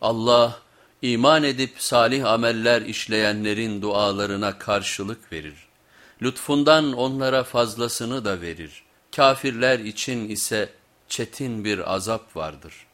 Allah iman edip salih ameller işleyenlerin dualarına karşılık verir. Lütfundan onlara fazlasını da verir. Kafirler için ise çetin bir azap vardır.''